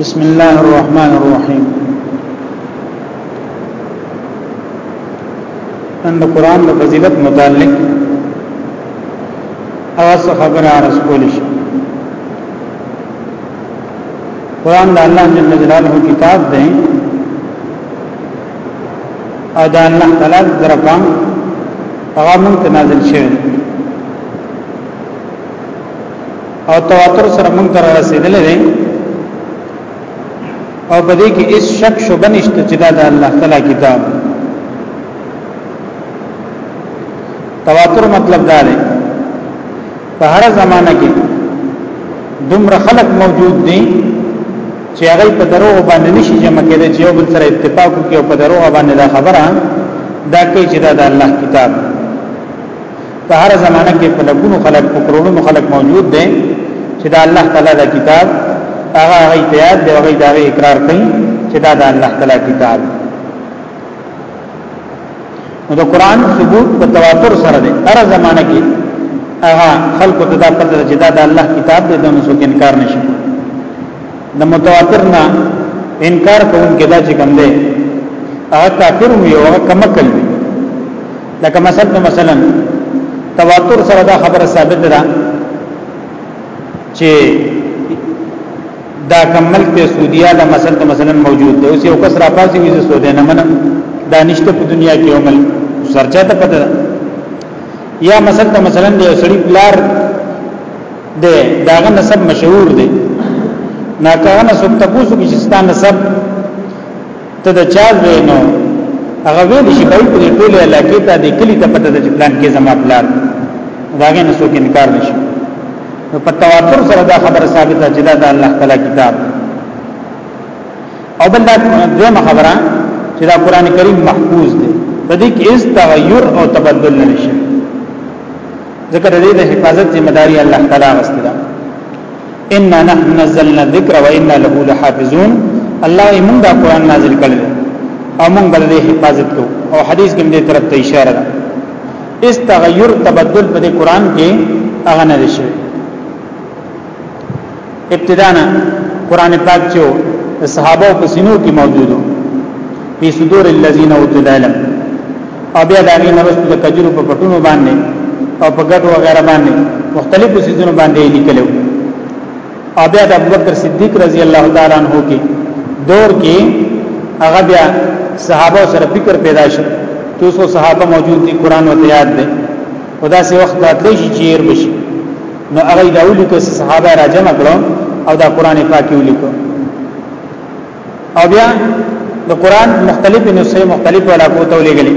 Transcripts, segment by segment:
بسم الله الرحمن الرحیم ان د قران د فضیلت متعلق اوس خبره عرض کول شي قران د الله جل جلاله کتاب دی او د الله تعالی درکام هغه مونږ نازل شوی او تواتر سره موږ تر رسیدلې ده او په دې کې هیڅ شک شوبه نشته چې دا د الله تعالی کتاب تواتر مطلب دا دی په هر زمانہ کې دومره خلق موجود دي چې هغه په درو باندې نشي جمع کېدای چې یو بل سره اتفاق وکړي او په درو باندې دا خبره دا کوي چې دا د الله کتاب په هر زمانه کې په لګونو خلق په کرونو خلق موجود دي چې دا الله تعالی دا کتاب هغه هغه یاد دی هغه دا اقرار کوي چې دا د الله تعالی کتاب نو د قران ثبوت په تواتر سره دی هر زمانه کې هغه خلق ته دا پته چې دا د الله کتاب دی دنه څوک انکار نشي د متواتر نه انکار کوونکې دا چې کوم دی هغه کافر وي او هغه کمکل وي لکه مثلا مثلا تواتر سره دا خبره ثابت ده چې دا کمل په سعودیا دا مثلا مثلا موجود دی اوس یو کس را پاسي وي سعودي نه منم دا نشته په دنیا کې عمل سرچا ته پته یا مثلا مثلا دی سړی پلار دی داغه نسب مشهور دی ناکاره نسب تاسو کې چې ستاسو نسب ته د چا زوی نو هغه ویل شي بای په ټوله علاقې ته د کلی ته پته د پلان کې زما پلان داګه نه څوک انکار نشي نو په تواتر سره دا خبره ثابته چې دا د الله تعالی کتاب او بل دا دویمه خبره چې دا قران کریم محفوظ دی په دې کې هیڅ تغیر او تبدل نه شي ذکر دې د حفاظت ذمہ داری الله تعالی غوښتي ان نحن نزلنا الذکر وانا له لحافظون الله یې موږ دا قران نازل کړل او موږ بل دې حفاظت کو او حدیث کې دې طرف ته اشاره ده اس تغیر تبدل په دې قران کې هغه نه شي ابتدانا قران پاک چې صحابه او پسینو کې موجودو په صدور الذين اوتل علم او بیا د هغې نرستو د کجورو په پټونو باندې او په ګټو وغیره باندې مختلفو سیزونو باندې لیکلو او بیا د ابوبکر صدیق رضی الله تعالی عنہ کې دور کې هغه بیا صحابه سره فکر پیدا شو چې څو صحابه موجود دي قران او یاد دي خدا سي وخت راتلی شي چیر بشي نو هغه دا ولي که صحابه را جمع کړو او دا قران پاک ولیکو او بیا د قران مختلفې نسخې مختلفو علاقو ته ولېګلې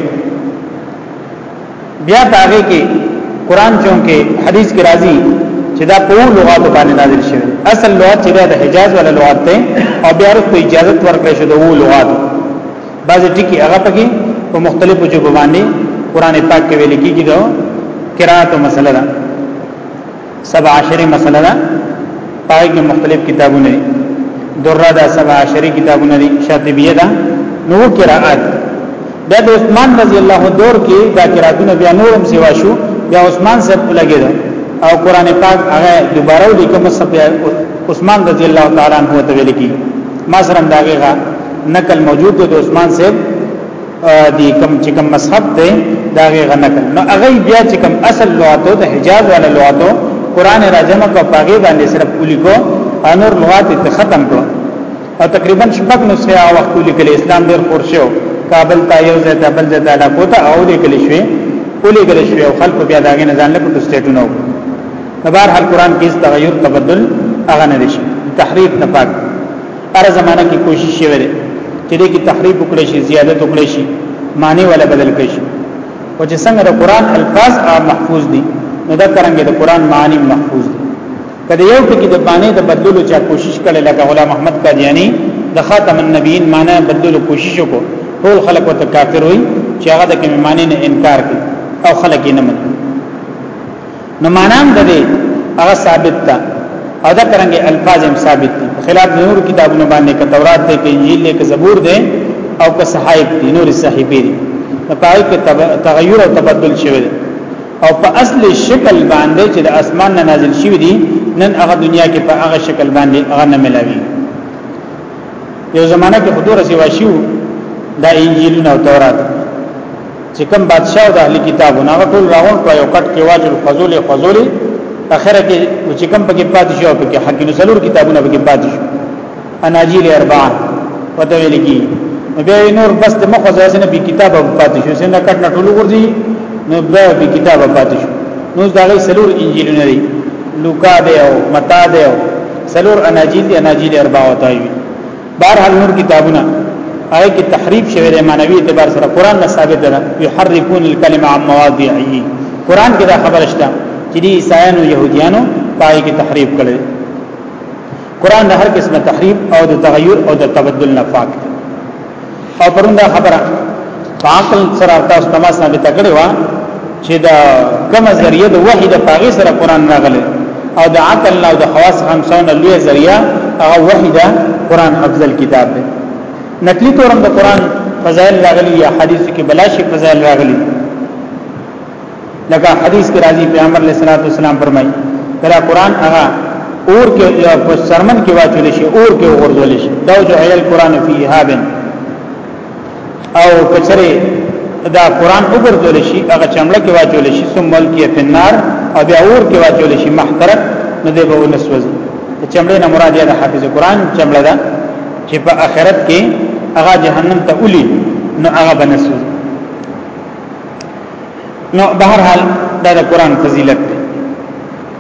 بیا پاره کې قران چونکه حدیث کې راځي چې دا په لغات باندې نازل شوی اصل لغات چې د حجاز ولا لغات ته او بیا ورته اجازه ورکړې شو د وو لغات بعض ټکی هغه پکې په مختلفو ژبو باندې قران پاک کې ویل کېږي دا قرات او مسله ده سبع عشری مسله ده پای کې مختلف کتابونه دي دره ده سبع عشری کتابونه دي شاطبیه ده نو قرائات د عثمان رضی الله دور کې دا قرائتونه بیا نورم سیوا شو بیا عثمان سره لګید او قران پاک هغه دوباره لیکم سب عثمان رضی الله تعالی عنہ ته ویل کی ما سره داغه نقل موجود د عثمان صاحب دی کم چې کم مذهب دی دا غي غنک نو هغه بیا چې کم اصل لغاتو د حجاز ولا لغاتو قران راجم کو پاګې باندې صرف کولی کو انور لغات ته ختم کو او تقریبا شپږ نو سه او وخت کولی کله اسلام ډیر خور شو کابل ته یو ځای ته بل ځای ته لا کوته او دې کلی شوی کولی کلی شوی او خلکو بیا داګه نه ځان له پټو سټیټونو په بهر حال قران کې تغیر تبدل اغه نه دي تحریف نه پاک هر زمانہ کې کوشش شوه دی چې دې کې تحریف وکړي شي زیادت وکړي شي معنی ولا بدل کړي شي او چې څنګه د قران الفاظ محفوظ دي نو دا څنګه د قران معنی محفوظ دي کله یو ټکی د باندې د بدلولو چا کوشش کړي لکه غلام احمد قادیانی د خاتم النبیین معنی بدلولو کوشش وکړو ټول خلک وته کافر وي چې هغه د کوم معنی نه انکار کوي او خلک یې نه مني نو مانام د دې هغه ثابت ده او دا ترنګ الفاظ هم ثابت دي خلاف نور کتابونو باندې ک تورات ته ک انجیل له ک زبور ده او ک صحائف دي نور صحیفه دي په پای کې تغیر او تبدل شوی او په اصل شکل باندې چې د اسمان نه نازل شوی دي نن هغه دنیا کې په هغه شکل باندې هغه نه ملاوي یو زمانہ کې حضور سیوا شو دا انجیلونه او تورات چې کوم بادشاہ او د اهلي کتابونو هغه ټول راغون په یو کټ کې واجب فضول فضول اخره کې چې کوم پکې پاتې شو پکې حق نو څلور کتابونه پکې پاتې شو اناجیل اربعه وته ویل کی بیا نور بس د مخه ځای نه به کتاب پاتې شو څنګه کټ نه ټول ورځي نو بیا به کتاب پاتې شو نو دا غي څلور انجیلونه دي لوکا دی او متا دی او څلور اناجیل دی اناجیل اربعه وتاوی بهرحال نور کتابونه آی کی تحریف شوی دی معنوي اعتبار سره قران نه ثابت ده یحرفون الکلمه عن مواضعه قران کې دا خبره شته چې دی عیسایانو يهوديانو پای کې تحریف کړي قران د هر قسمه تحریف او د تغیر او د تبدل نه پاک دی او پروندا خبره عقل سره تاسو تما ثابت کړی و چې دا کوم ذریعہ د وحی د پاغي سره قران راغلی او د عقل او د خواص خمسون لوی ذریعہ هغه وحی دا قران افضل کتاب دی نقلی تورم د قران فضائل راغلی یا حدیث کې بلاشي فضائل راغلی لکه حدیث کې راځي پیغمبر علیه الصلاۃ والسلام فرمایي کله قران هغه اور کې په سرمن کې واچول شي اور کې وغورځول شي دا جو ایل قران فی هابن او کچره دا قران وګرځول شي هغه چمړه کې واچول شي ثم ملکی فی النار او بیا اور کې واچول شي محترق نه دی به ونسوځي چمړه نه مراد یې د حافظ قران چمړه ده چې په آخرت کې هغه جهنم ته ولي نو هغه بنسوځي نو بهر حال دا د قران فضیلت دی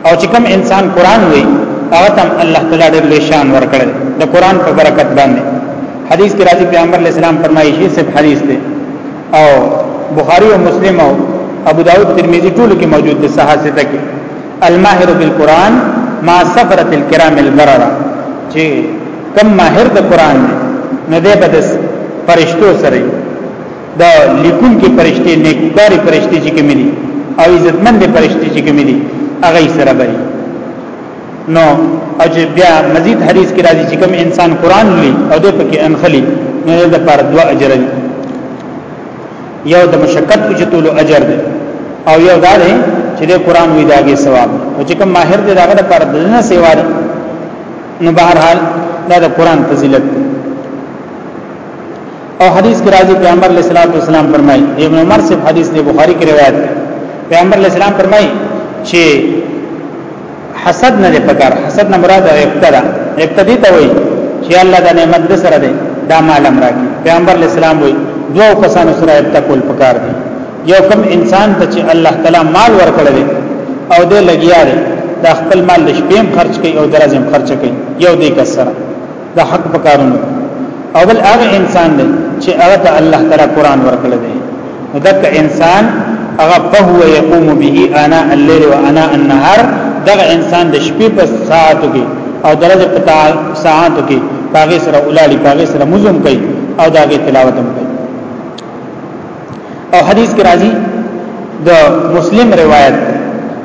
او چې کوم انسان قران وایي هغه تم الله تعالی ډېر لوی شان ورکړي د قران په برکت باندې حدیث کې راځي پیغمبر علیه السلام فرمایي شي صرف حدیث دی او بخاری او مسلم او ابو داود ترمذی ټول کې موجود دي صحه سته کې الماهر بالقران ما سفرت الكرام البرره چې کم ماهر د قران نه دی بده فرشتو سره دا لیکون کې پرشته نیکوکاري پرشته چې کوم دي او عزتمند پرشته چې کوم دي هغه یې سره بری نو او چې بیا مزید حدیث کې راځي چې کوم انسان قران لولي او د پکې انخلي نو د پر دوا اجر دی یو د مشقت وجتول اجر دی او یو دا دی چې د قران وی داګه ثواب او چې کوم ماهر دی داګه پر دنه سیوا دی نو بهر حال دا د قران فضیلت دی او حدیث کې راځي پیغمبر علیه الصلاۃ والسلام فرمایي ابن عمر سے حدیث دی بخاری کې روایت ده پیغمبر علیه السلام فرمایي چې حسد نه پکار حسد نه مراد ابتدا ابتدی ته وایي چې الله د نعمت د سره دی دا مال امر کی پیغمبر علیه السلام وایي دوه کسانو سره ابتدا کول پکار دی یو کم انسان ته چې الله تعالی مال ورکړل او دې لګیا دی دا خپل مال د شپې خرج کوي او درځم خرج کوي یو دې کسره د حق په کارونو او بل هغه انسان دی چې هغه ته الله تعالی قران ورکړل دی نو دک انسان هغه فهو يقوم به انا الليل وانا النهار دغه انسان د شپې په ساعتو کې او درځ په ساعتو کې پاګه سره اولاړي پاګه سره مزم کوي او داګه تلاوت هم کوي او حدیث کې راځي د مسلم روایت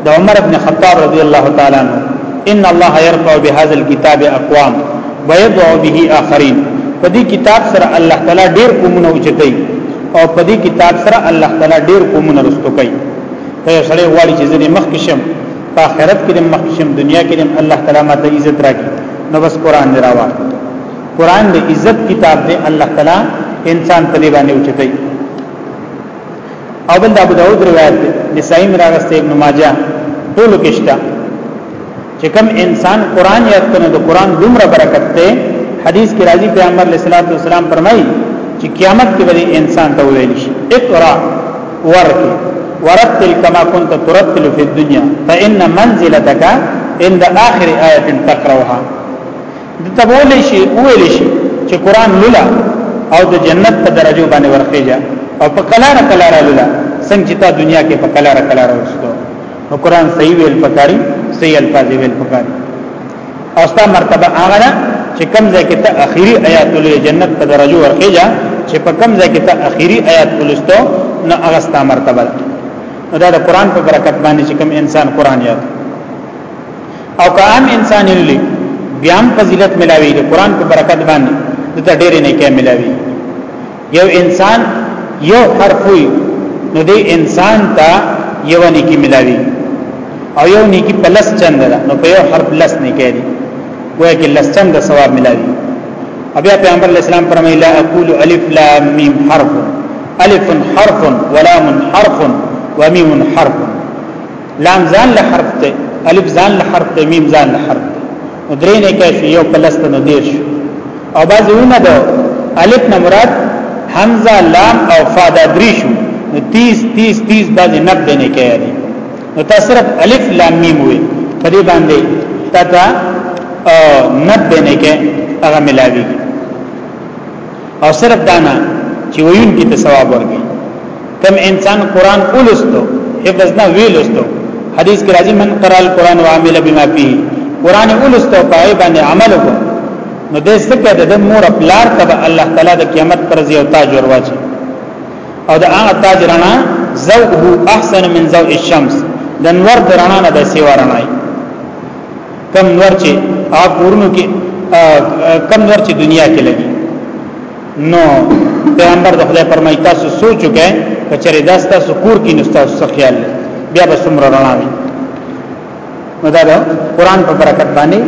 د عمر ابن خطاب رضی الله تعالی عنہ ان الله يرفع بهذا الكتاب اقوام ويضع به اخرين په دې کتاب سره الله تعالی ډېر قومونه اوچتای او په دې کتاب سره الله تعالی ډېر قومونه رستو کوي ته سره غواړي چې زه مخ کې شم په آخرت کې مخ کې شم دنیا کې الله تعالی ماته عزت راکړي نو بس قران دی راوړ قران د عزت کتاب دی الله تعالی انسان په دی باندې اوچتای او بل د ابو داود روایت دی نسائی مراغسته ابن ماجه ټول کېشته چې کوم انسان قران یاد کنه د قران دومره برکت ته حدیث کې راځي پیغمبر علیه الصلاۃ والسلام فرمایي چې قیامت کې به انسان ته ویل شي اقرا ورکه ورتل کما كنت ترتل في الدنيا فإن منزلتك عند آخر آية تقرأها د تبول شي ویل شي چې قران لولا او د جنت په درجه باندې ورخېجا او په کلار کلار لولا څنګه چې تا دنیا کې په کلار کلار ورسته نو قران صحیح ویل پکاري صحیح الفاظ ویل پکاري او ستا مرتبه هغه ده چې کم ځای کې ته اخیری آیات ولې جنت په درجه ورخېجا چې په کم ځای کې ته اخیری آیات ولستو نو هغه ستا مرتبه ده دا د قران په برکت باندې چې کم انسان قران یاد او که عام انسان لولي بیا هم فضیلت ملاوي د قران په برکت باندې د ته ډېرې نه کې ملاوي یو انسان یو حرف وي نو دې انسان ته یو نه کې ملاوي او یو نه کې پلس چند ده نو په یو حرف لس نه کې دي وای کې لس چند ثواب ملاوي بیا پیغمبر اسلام فرمایله اقول الف لام میم حرف الف حرف ولام حرف ومیم حرف لام ځان له حرف ته الف ځان له حرف ته میم ځان له حرف نو درې نه کیف یو پلست نو دیر شو او بعضونه دو الف نه مراد حمزه لام او فا دا درې شو نو 30 30 30 بعض 90 نه کوي نو تاسو صرف الف لام میم وي په دې باندې تا ته 90 نه کې هغه ملاوي او صرف دانا چې ویون کې ته ثواب ورکړي کم انسان قران ولستو حفظ نه ویلستو حدیث کې راځي من قرأ القرآن وعمل بما فيه قران ولستو پای باندې عمل وکړو نو دې څخه د مور خپلار ته الله تعالی د قیامت پر ځای او تاج ورواچي او د هغه تاج رڼا زوجه احسن من زوج الشمس د نور درنا نه د سیوا رڼای کم نور چې هغه کورونو کې کم نور چې دنیا کې لګي نو پیغمبر د خدای فرمایي تاسو سوچ وکړئ کچره دا تاسو کور کې نو تاسو خیال بیا به څومره رڼا وي نو دا ده قران په برکت باندې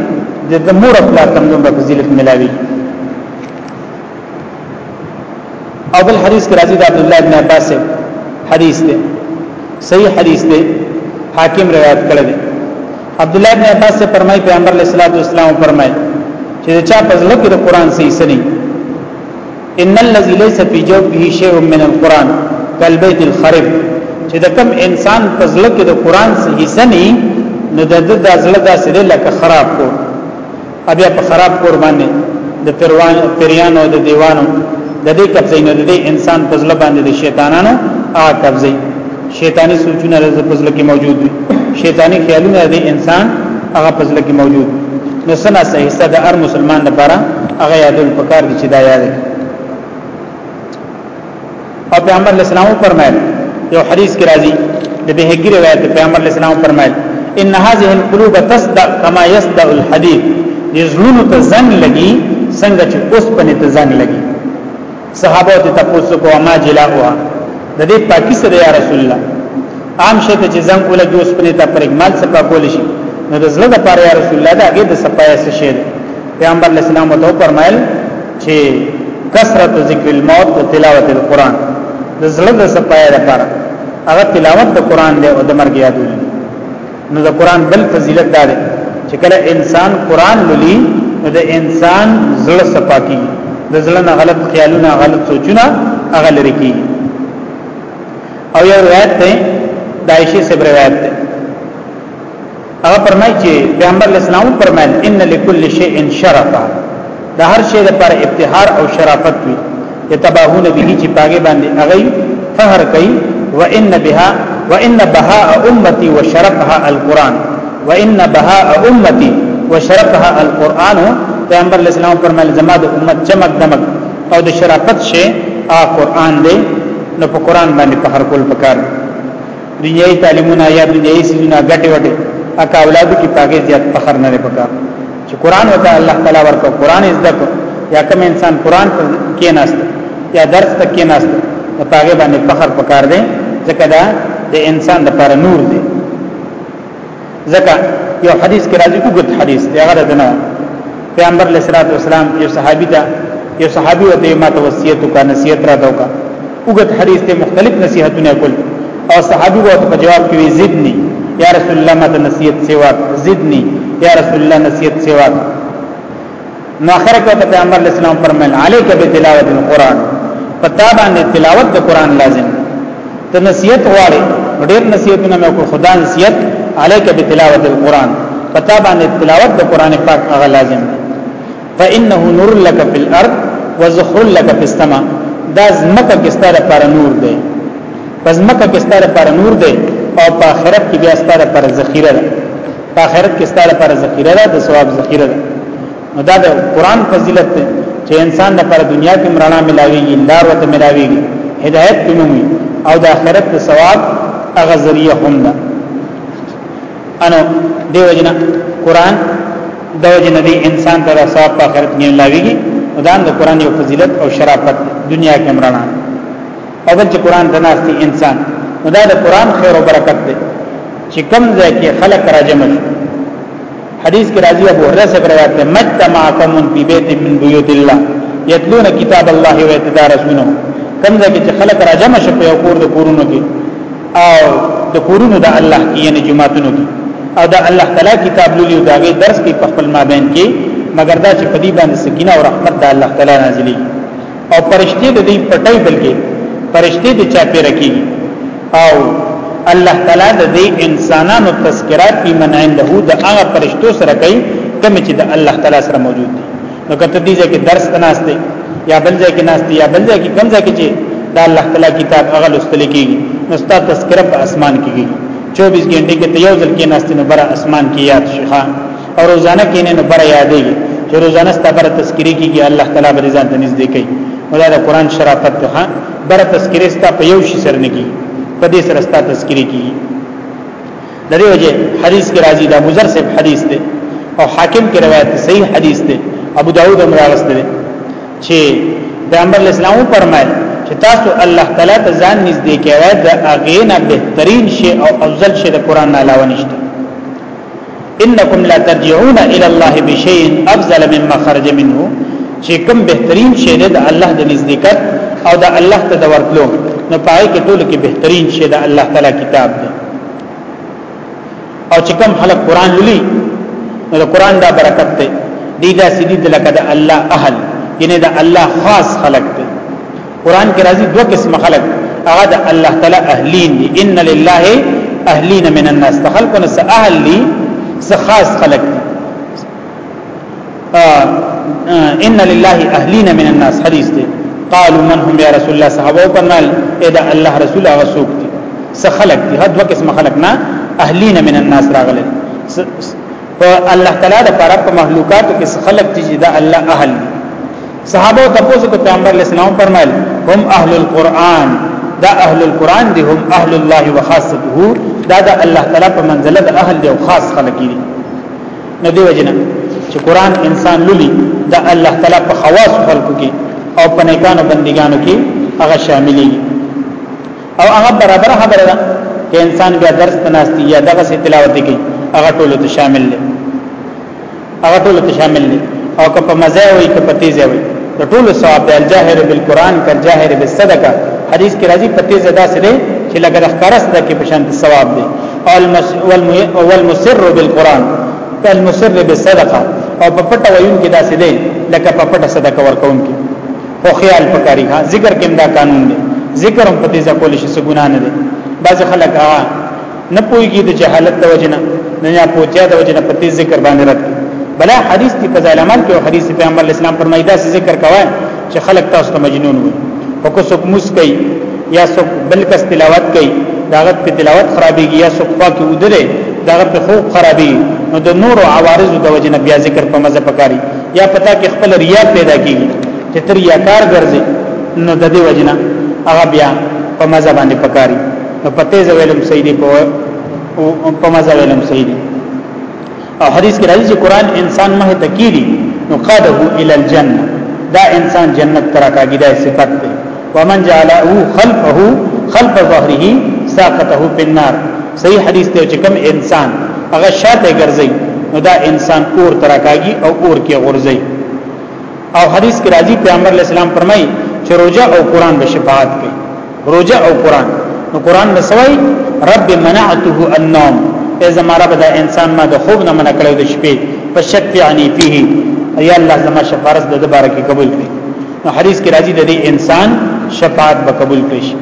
د مور خپل تم دومره فضیلت ملاوي او بل حدیث کې راځي د عبد الله بن عباس حدیث دی صحیح حدیث دی حاکم روایت کړی دی عبد الله بن عباس سے فرمای پیغمبر علیہ الصلوۃ والسلام فرمای چې چا په ځل کې د قران سي سني ان الذي ليس في جوفه شيء من القران كالبيت الخرب چې د کم انسان په ځل کې د قران سي سني نو د د ځل داسې لکه خراب کو بیا په خراب کور باندې د پروان پریانو د دیوانو د دې قبضې نه د دې انسان په ځل باندې د شیطانانو آ قبضې شیطانی سوچونه د پزله کې موجود دي شیطانی خیالونه د انسان هغه پزله کې موجود نو سنا صحیح ست د هر مسلمان لپاره هغه یادول پکار دي چې دا یاد کړي او پیغمبر اسلام فرمایل یو حدیث کې راځي د بهګی روایت پیغمبر اسلام فرمایل ان هذه القلوب تصدع كما يصدع الحديد یزلون ته زنګ لګي څنګه چې اوس پنه ته زنګ لګي صحابه ته تاسو کو ما جلاوا د دې پاکي سره یا رسول الله عام شي ته چې زنګ ولګي اوس پنه ته پرګمال سپا کول شي نو د زړه لپاره یا رسول الله دا هغه د سپایې څه شي پیغمبر علیہ السلام وتو فرمایل چې کثرت ذکر الموت و تلاوت القرآن د زړه د صفای لپاره هغه تلاوت د قرآن دی او د مرګ یادول نو د قرآن بل فضیلت دا دی چې کله انسان قرآن لولي نو د انسان زړه صفا کی د زړه نه غلط خیالونه غلط سوچونه هغه لري کی او یو روایت ده د عائشې سره روایت ده هغه فرمایي چې پیغمبر اسلام فرمایل ان لكل شيء شرفا د هر شی لپاره ابتهار او شرافت وي یتباهون به چې پاګې باندې هغه فخر کوي وان بها وان بهاء امتي وشرفها القران وان بهاء امتي وشرفها القران پیغمبر اسلام فرمایل زما د امت چمک دمک او د شرافت شی ا قران دی نو په قران باندې فخر کول پکار دی دنیوي تعلیمونه یا دنیوي سيزونه ګټه وټه اکا اولادو کې پاګې زیات فخر نه لري پکا چې قران وته الله تعالی ورکو قران زده کو یا کوم انسان قران ته کې ناست یا درس ته کې ناست په پاګې باندې فخر پکار دی ځکه دا د انسان لپاره نور دی ځکه یو حدیث کې راځي وګت حدیث دی هغه دنه پیغمبر علیه الصلاۃ والسلام یو صحابي ته یو صحابي وته ما ته وصیت وکړ نصیحت را دا وکړ وګت حدیث ته مختلف نصیحتونه کول او صحابي وته په جواب کې زدنی یا رسول الله ما ته نصیحت سیوا زدنی یا رسول الله نصیحت سیوا نو اخر کې په پیغمبر اسلام فرمایل علیک بتلاوت القرآن پتا باندې تلاوت د قرآن لازم ته نصیحت غواړي ډېر نصیحتونه مې کو خدا نصیحت علیک بتلاوت القرآن پتا باندې تلاوت د قرآن پاک هغه لازم فانه نور لك في الارض وزخر لك في السماء دا زمکه کې ستاره لپاره نور دی پس مکه کې ستاره لپاره نور دی او په آخرت کې بیا ستاره لپاره ذخیره ده په آخرت کې ستاره پر ذخیره ده د ثواب ذخیره ده نو دا د قران فضیلت ده چې انسان د پر دنیا کې مرانا ملاويږي لار وته ملاويږي هدایت کوي او د آخرت د ثواب هغه ذریعہ هم ده انو دیو جنا قران دیو جنا دی انسان ته ثواب په آخرت کې ملاويږي دا د قران یو فضیلت او شرافت دنیا کې مرانا او بل چې قران ته ناشتي انسان نو دا د قران خیر او برکت دی چې کم ځای کې خلق راجم شي حدیث کې راځي ابو هرره سے روایت ده مجتمع قوم فی بیت من بیوت الله یتلون کتاب الله و یتدارسونه کم ځای کې خلق راجم شي په کور د کورونو کې او د کورونو د الله کې یعنی جماعتونو کې او د الله تعالی کتاب لولي او داغه درس کې په خپل مابین کې مګر دا چې په دې باندې سکینه او رحمت د الله تعالی نازلېږي او پرشتي د دې پټي بلکې پرشتي د چا پیر کیږي او الله تعالی د دې انسانانو تذکرہ په من عنده د هغه پرشتو سره کوي کوم چې د الله تعالی سره موجود دي نو کته دې چې درس تناسته یا بل ځای کې ناشته یا بل ځای کې کوم ځای کې چې د الله تعالی کتاب هغه لوستل کیږي نو ستا تذکرہ په اسمان کیږي 24 غنټه کې ته یو ځل کې ناشته نو بر اسمان کې یاد شي او روزانه کینې نو بر یادېږي چې روزانه ستبر تذکری کیږي الله تعالی به ځان ته نږدې کوي ودا د قران شرافت ته بر تذکری ستا په یو شي سر نه کیږي په دې سره ستا تذکری کیږي د دې وجه حدیث کې راځي دا مزر سے حدیث دی او حاکم کې روایت صحیح حدیث دی ابو داود هم راغسته دی چې پیغمبر اسلام فرمایي چې تاسو الله تعالی ته ځان نږدې کوئ دا اغه نه بهترین شی او افضل شی د قران علاوه نشته انکم لا ترجعون الى الله بشيء افضل مما خرج منه چې کوم بهترین شی د الله د نزدېکت او د الله ته د ورتلو نو پای کې ټول کې بهترین شی د الله تعالی کتاب دی او چې کوم خلک قران لولي نو د قران دا برکت دی دی دا سیدی د لکه د الله اهل ینه د الله خاص خلق دی قران کې راځي دوه قسم خلق هغه د الله تعالی اهلین دي ان لله اهلین من الناس خلقنا س اهل دي س خاص خلق دي ان لله اهلین من الناس حدیث دی قالوا من هم یا رسول الله صحابه فرمایل اذا الله رسول هغه څوک دي څه خلق دي هدا دوه قسم خلق نه اهلین من الناس راغلي په الله تعالی د پر مخلوقات کې څه خلق دي چې دا الله اهل دي صحابه تاسو کو پیغمبر اسلام فرمایل هم اهل القرآن دا اهل القرآن دي هم اهل الله وخاصته دا د الله تعالی په منزله د اهل دی او خاص خلک دي نو دی وجنه چې قرآن انسان لولي دا الله تعالی په خواص خلکو کې او په نیکانو بندګانو کې هغه شاملې او هغه برابر خبره ده چې انسان بیا درس تناستی یا دغه تلاوت کوي هغه ټول ته شامل دي هغه ټول ته شامل دي او که په مزه وي که په تیزه وي د ټول ثواب دی الجاهر بالقران کالجاهر بالصدقه حدیث کې راځي په تیزه داسې دی چې لکه د خرس د کې پشان ثواب دی او والمسر بالقران کالمسر بالصدقه او په پټه ویون کې داسې دی لکه په پټه صدقه ورکون کې خو خیال پکاري ها ذکر کې دا قانون دی ذکر هم په تیزه کول شي څه ګناه نه دی بعض خلک نه پويږي د جهالت د وجنه نه یا پوتیا د وجنه په تیز ذکر باندې رد بلا حدیث دی په ظالمان کې او حدیث پیغمبر اسلام فرمایي دا ذکر کوي چې خلک تاسو ته مجنون وي او کو څوک مس کوي یا څوک بل کس تلاوت کوي داغت په تلاوت خرابېږي یا څوک پاکي ودره داغت په خوب خرابېږي نو د نور عوارض د وجنه بیا ذکر په مزه پکاري یا پتا کې خپل ریا پیدا کیږي چې تر یا کار ګرځي نو د دې وجنه هغه بیا په مزه باندې پکاري نو پته زویلم سیدی په په مزه ویلم سیدی او حدیث کې راځي چې قران انسان مه تکیری نو قاده ال الجنه دا انسان جنت ترا کاږي دا صفت ده ومن جعله خلفه خلف ظهره ساقته په النار صحیح حدیث ته چې کوم انسان هغه شاته ګرځي نو دا انسان اور ترا کاږي او اور کې غورځي او حدیث کې راځي پیغمبر اسلام فرمایي چې روزه او قران به شفاعت کوي روزه او قران نو قران نه سوي رب منعته النوم اے زما رب دا انسان ما د خوب نه منع کړو د شپې فشفعني فيه یا الله زما شفارس د دوباره کې قبول کړي نو حدیث کې راځي د دې انسان شفاعت به قبول کړي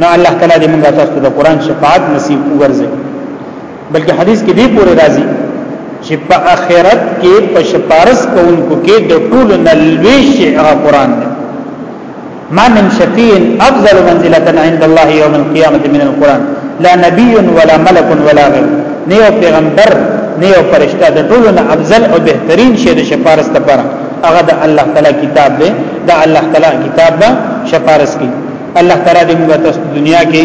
نو الله تعالی دې موږ تاسو ته د قران شفاعت نصیب وګرځي بلکې حدیث کې دې پورې راځي چې په آخرت کې په شفارس کوونکو کې د ټولو نلوي شعر قران دی ما من شفيع افضل منزله عند الله يوم القيامه من القران لا نبي ولا ملك ولا غير نه یو پیغمبر نه یو فرشتہ د ټولو نه افضل او بهترین شی د شفارس لپاره هغه د الله تعالی کتاب دی د الله تعالی کتاب به شفارس کی الله تعالی دې موږ ته دنیا کې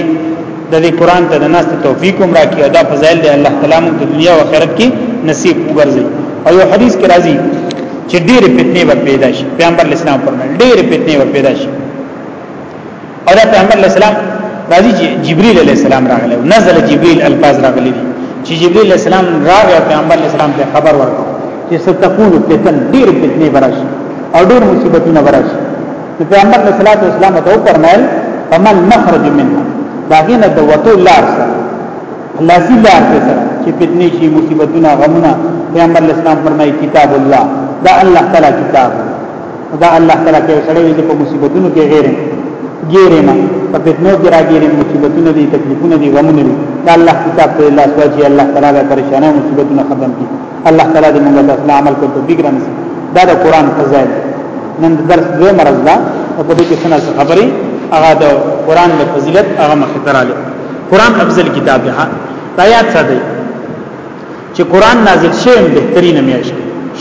د دې قران ته د ناس توفیق هم راکړي او دا فضایل دی الله تعالی موږ د دنیا او آخرت کې نصیب وګرځي او یو حدیث کې راځي چې ډېر فتنې به پیدا شي پیغمبر اسلام فرمایي ډېر فتنې به پیدا شي او دا پیغمبر اسلام راځي چې جبريل عليه السلام راغلی نزل جبريل الفاظ راغلي دي چې جبريل عليه السلام راغی پیغمبر اسلام ته خبر ورکړ چې ستكون فتن ډېر فتنې براشي او ډېر مصیبتونه براشي نو پیغمبر صلی الله علیه وسلم ته فرمایل فمن مخرج منها داغینه د وتو لار سره الله سی لار ته سره چې فتنې شي مصیبتونه غمونه پیغمبر اسلام فرمایي کتاب الله دا الله تعالی کتاب دا الله تعالی کې سره دې په مصیبتونو کې غیر ګیرې نه په فتنو کې راګیرې مصیبتونه دي تکلیفونه دي غمونه دي دا الله کتاب ته الله سواجي الله تعالی به پریشانه مصیبتونه ختم کړي الله تعالی دې موږ ته عمل کول توفیق رانسي دا د قران فضایل نن درس دوه مرز دا په دې کې څنګه خبري هغه د قران د فضیلت هغه مخ ته راځي قران افضل کتاب دی دا یاد ساتئ چې قران نازل شوی بهترین میاشت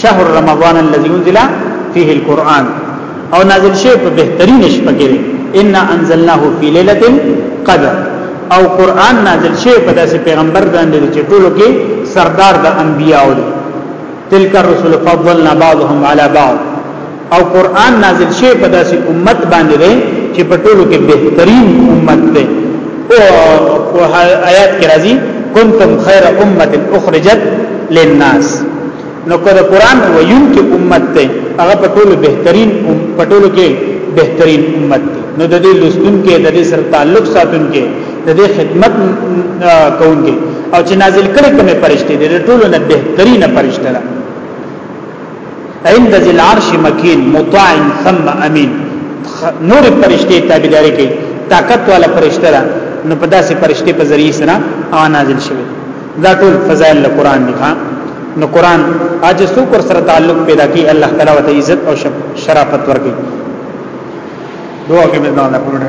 شهر رمضان الذي انزل فيه القرآن او نازل شوی په بهترین شپه کې ان انزلناه فی ليله القدر او قران نازل شوی په داسې پیغمبر باندې چې ټولو کې سردار د انبیاء دی تلک الرسل فضلنا بعضهم على بعض او قران نازل شي په داسې امت باندې دی چې په ټولو کې بهترین امت دی او آیات کې راځي کنتم خیر امه اخرجت للناس نو کله قران ویون کې امت دی هغه په ټولو بهترین په ټولو کې بهترین امت دی نو د دې لستون کې د دې سره تعلق ساتون کې د دې خدمت کوونکی او چې نازل کړي کومه فرشته دي د ټولو نه بهترینه فرشته ده عند ذل عرش مکین مطاع ثم امین نور فرشته تابعداري کوي طاقت والا فرشته ده نو په داسې فرشته په ذریعہ سره او نازل شوی دا ټول فضائل القرآن دي ها نو قرآن اج سو پر سره تعلق پیدا کی الله تعالی وت عزت او شرافت ورکړي دوه کې مې نه پوره